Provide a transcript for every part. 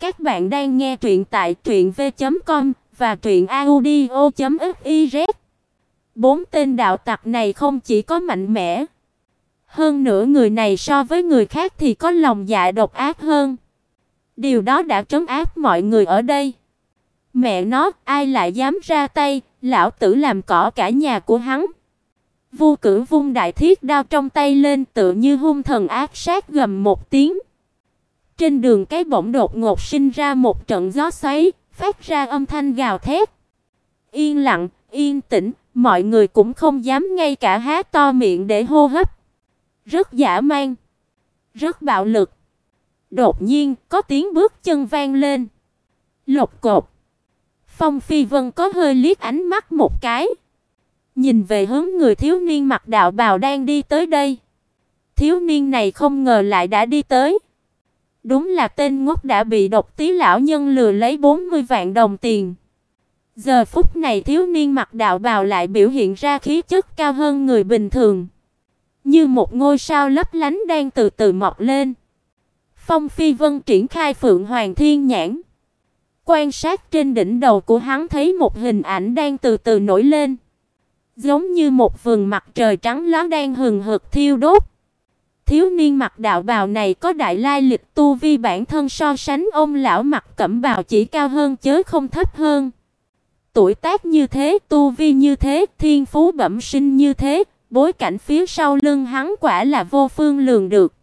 Các bạn đang nghe truyện tại truyệnv.com và truyệnaudio.fiz. Bốn tên đạo tặc này không chỉ có mạnh mẽ, hơn nữa người này so với người khác thì có lòng dạ độc ác hơn. Điều đó đã trấn áp mọi người ở đây. Mẹ nó, ai lại dám ra tay, lão tử làm cỏ cả nhà của hắn. Vu Cử vung đại thiết đao trong tay lên, tựa như hung thần ác sát gầm một tiếng. Trên đường cái bỗng đột ngột sinh ra một trận gió xoáy, phát ra âm thanh gào thét. Yên lặng, yên tĩnh, mọi người cũng không dám ngay cả há to miệng để hô hấp. Rất dã man, rất bạo lực. Đột nhiên, có tiếng bước chân vang lên. Lộc cột. Phong Phi Vân có hơi liếc ánh mắt một cái, nhìn về hướng người thiếu niên mặc đạo bào đang đi tới đây. Thiếu niên này không ngờ lại đã đi tới. Đúng là tên ngốc đã bị độc tí lão nhân lừa lấy 40 vạn đồng tiền. Giờ phút này thiếu niên mặc đạo bào lại biểu hiện ra khí chất cao hơn người bình thường, như một ngôi sao lấp lánh đang từ từ mọc lên. Phong Phi Vân triển khai Phượng Hoàng Thiên Nhãn, quan sát trên đỉnh đầu của hắn thấy một hình ảnh đang từ từ nổi lên, giống như một vầng mặt trời trắng lóa đang hừng hực thiêu đốt. Thiếu niên mặc đạo bào này có đại lai lịch tu vi bản thân so sánh ông lão mặc cẩm bào chỉ cao hơn chớ không thấp hơn. Tuổi tác như thế, tu vi như thế, thiên phú bẩm sinh như thế, bối cảnh phía sau lưng hắn quả là vô phương lường được.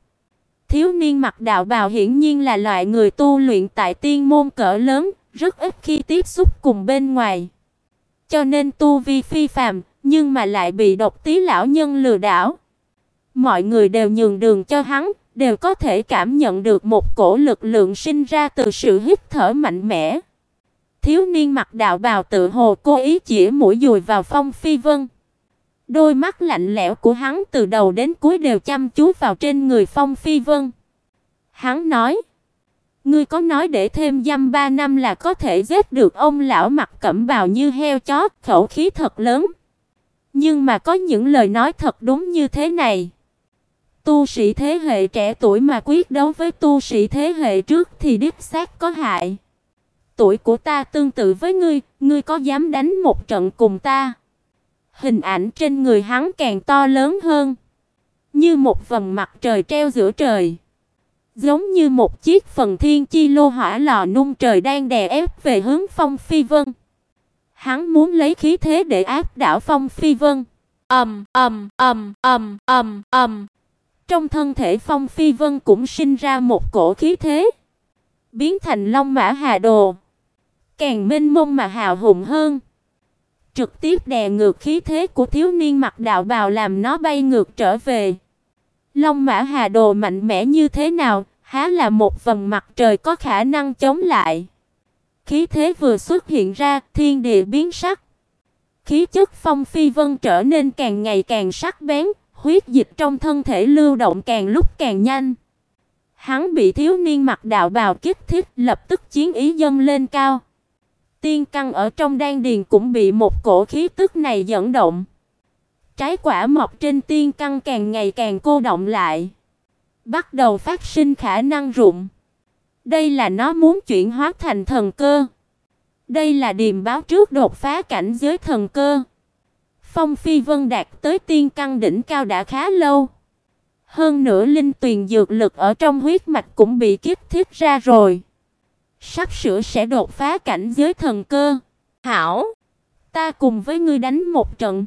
Thiếu niên mặc đạo bào hiển nhiên là loại người tu luyện tại tiên môn cỡ lớn, rất ít khi tiếp xúc cùng bên ngoài. Cho nên tu vi phi phàm, nhưng mà lại bị độc tí lão nhân lừa đảo. Mọi người đều nhường đường cho hắn, đều có thể cảm nhận được một cổ lực lượng sinh ra từ sự hít thở mạnh mẽ. Thiếu niên mặc đạo bào tự hồ cố ý chỉ mũi dùi vào Phong Phi Vân. Đôi mắt lạnh lẽo của hắn từ đầu đến cuối đều chăm chú vào trên người Phong Phi Vân. Hắn nói: "Ngươi có nói để thêm dăm ba năm là có thể giết được ông lão mặc cẩm bào như heo chó, khẩu khí thật lớn." Nhưng mà có những lời nói thật đúng như thế này. Tu sĩ thế hệ trẻ tuổi mà quyết đấu với tu sĩ thế hệ trước thì đích xác có hại. Tuổi của ta tương tự với ngươi, ngươi có dám đánh một trận cùng ta? Hình ảnh trên người hắn càng to lớn hơn, như một vầng mặt trời treo giữa trời, giống như một chiếc phần thiên chi lô hỏa lò nung trời đang đè ép về hướng Phong Phi Vân. Hắn muốn lấy khí thế để áp đảo Phong Phi Vân. Ầm ầm ầm ầm ầm ầm. Trong thân thể Phong Phi Vân cũng sinh ra một cổ khí thế, biến thành Long Mã Hà Đồ, càng mênh mông mà hào hùng hơn, trực tiếp đè ngược khí thế của thiếu niên mặc đạo bào làm nó bay ngược trở về. Long Mã Hà Đồ mạnh mẽ như thế nào, há là một vầng mặt trời có khả năng chống lại. Khí thế vừa xuất hiện ra, thiên địa biến sắc. Khí chất Phong Phi Vân trở nên càng ngày càng sắc bén, huyết dịch trong thân thể lưu động càng lúc càng nhanh. Hắn bị thiếu niên mặc đạo bào kích thích, lập tức chiến ý dâng lên cao. Tiên căn ở trong đan điền cũng bị một cổ khí tức này dẫn động. Trái quả mọc trên tiên căn càng ngày càng cô động lại, bắt đầu phát sinh khả năng rụng. Đây là nó muốn chuyển hóa thành thần cơ. Đây là điềm báo trước đột phá cảnh giới thần cơ. Phong Phi Vân đạt tới tiên căn đỉnh cao đã khá lâu. Hơn nữa linh tuyền dược lực ở trong huyết mạch cũng bị kiếp thiết ra rồi. Sắp sửa sẽ đột phá cảnh giới thần cơ. Hảo, ta cùng với ngươi đánh một trận.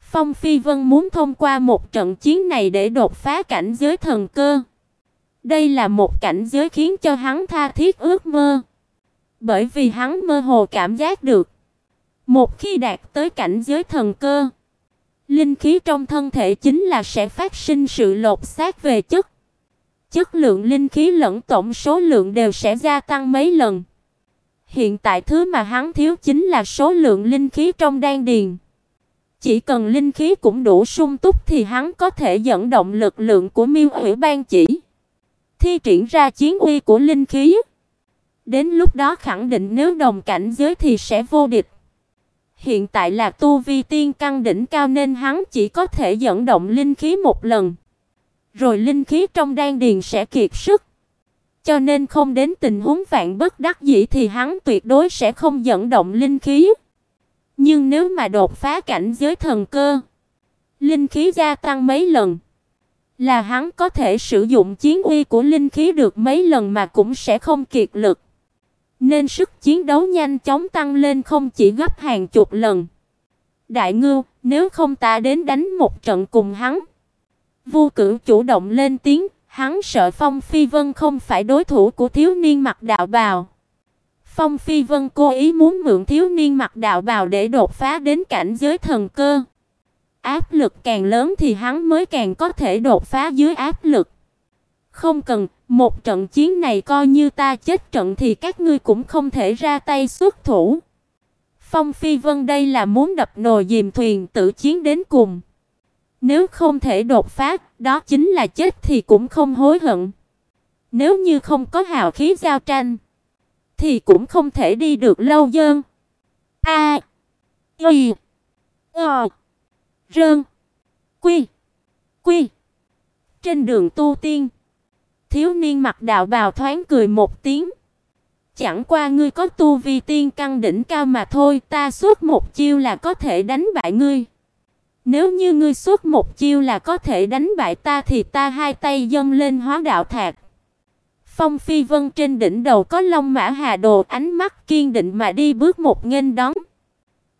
Phong Phi Vân muốn thông qua một trận chiến này để đột phá cảnh giới thần cơ. Đây là một cảnh giới khiến cho hắn tha thiết ước mơ. Bởi vì hắn mơ hồ cảm giác được một khi đạt tới cảnh giới thần cơ, linh khí trong thân thể chính là sẽ phát sinh sự lột xác về chất. Chất lượng linh khí lẫn tổng số lượng đều sẽ gia tăng mấy lần. Hiện tại thứ mà hắn thiếu chính là số lượng linh khí trong đan điền. Chỉ cần linh khí cũng đủ sung túc thì hắn có thể dẫn động lực lượng của Miêu Ủy ban chỉ, thi triển ra chiến uy của linh khí. Đến lúc đó khẳng định nếu đồng cảnh giới thì sẽ vô địch. Hiện tại là tu vi tiên căn đỉnh cao nên hắn chỉ có thể dẫn động linh khí một lần, rồi linh khí trong đan điền sẽ kiệt sức. cho nên không đến tình huống vạn bất đắc dĩ thì hắn tuyệt đối sẽ không dẫn động linh khí. Nhưng nếu mà đột phá cảnh giới thần cơ, linh khí gia tăng mấy lần, là hắn có thể sử dụng chiến uy của linh khí được mấy lần mà cũng sẽ không kiệt lực. Nên sức chiến đấu nhanh chóng tăng lên không chỉ gấp hàng chục lần. Đại ngưu, nếu không ta đến đánh một trận cùng hắn. Vu Cửu chủ động lên tiếng, hắn sợ Phong Phi Vân không phải đối thủ của thiếu niên mặc đạo bào. Phong Phi Vân cố ý muốn mượn thiếu niên mặc đạo bào để đột phá đến cảnh giới thần cơ. Áp lực càng lớn thì hắn mới càng có thể đột phá dưới áp lực. Không cần, một trận chiến này coi như ta chết trận thì các ngươi cũng không thể ra tay xuất thủ. Phong Phi Vân đây là muốn đập nồi dìm thuyền tự chiến đến cùng. Nếu không thể đột phá, đó chính là chết thì cũng không hối hận. Nếu như không có hào khí giao tranh, thì cũng không thể đi được lâu dơn. A. Y. O. Rơn. Quy. Quy. Trên đường tu tiên, thiếu niên mặc đạo bào thoáng cười một tiếng. Chẳng qua ngươi có tu vi tiên căn đỉnh cao mà thôi, ta xuất một chiêu là có thể đánh bại ngươi. Nếu như ngươi xuất một chiêu là có thể đánh bại ta thì ta hai tay dâng lên hóa đạo thạc. Phong Phi Vân trên đỉnh đầu có Long Mã Hà Đồ, ánh mắt kiên định mà đi bước một nghênh đón.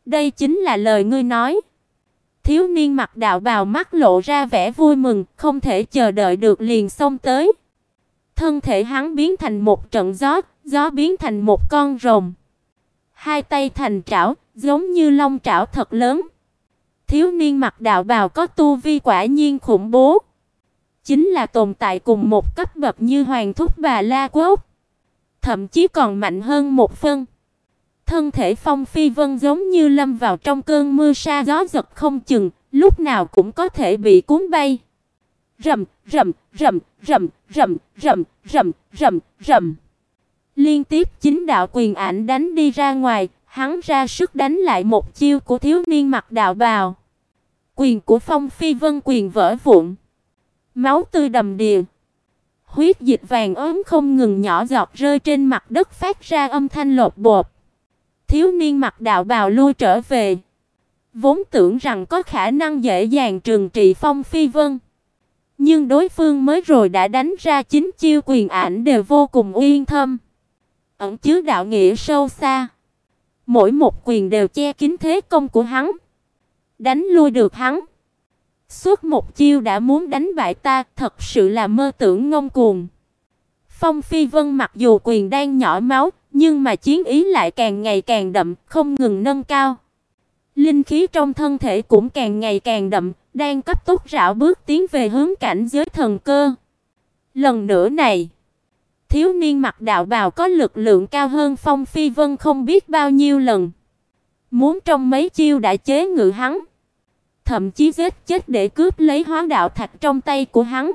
Đây chính là lời ngươi nói. Thiếu niên mặc đạo bào mắt lộ ra vẻ vui mừng, không thể chờ đợi được liền xông tới. Thân thể hắn biến thành một trận gió, gió biến thành một con rồng. Hai tay thành trảo, giống như long trảo thật lớn. Thiếu niên mặc đạo bào có tu vi quả nhiên khủng bố. Chính là tồn tại cùng một cấp bậc như Hoàng thúc bà La Quốc, thậm chí còn mạnh hơn một phân. Thân thể Phong Phi Vân giống như lâm vào trong cơn mưa sa gió giật không chừng, lúc nào cũng có thể bị cuốn bay. Rầm, rầm, rầm, rầm, rầm, rầm, rầm, rầm, rầm. Liên tiếp chính đạo quyền ảnh đánh đi ra ngoài, hắn ra sức đánh lại một chiêu của thiếu niên mặc đạo bào. Quyền của Phong Phi Vân quyền vỡ vụn. Máu tươi đầm đìa. Huyết dịch vàng ốm không ngừng nhỏ giọt rơi trên mặt đất phát ra âm thanh lột bột. Thiếu niên mặc đạo bào lui trở về. Vốn tưởng rằng có khả năng dễ dàng trừng trị Phong Phi Vân. Nhưng đối phương mới rồi đã đánh ra chín chiêu quyền ảnh đều vô cùng uyên thâm ẩn chứa đạo nghĩa sâu xa. Mỗi một quyền đều che kín thế công của hắn, đánh lui được hắn. Suốt một chiêu đã muốn đánh bại ta, thật sự là mơ tưởng ngông cuồng. Phong Phi Vân mặc dù quyền đang nhỏ máu, nhưng mà chiến ý lại càng ngày càng đậm, không ngừng nâng cao. Linh khí trong thân thể cũng càng ngày càng đậm, đang cấp tốc rảo bước tiến về hướng cảnh giới thần cơ. Lần nữa này, Thiếu niên mặc đạo bào có lực lượng cao hơn Phong Phi Vân không biết bao nhiêu lần. Muốn trong mấy chiêu đã chế ngự hắn, thậm chí giết chết để cướp lấy hóa đạo thạch trong tay của hắn.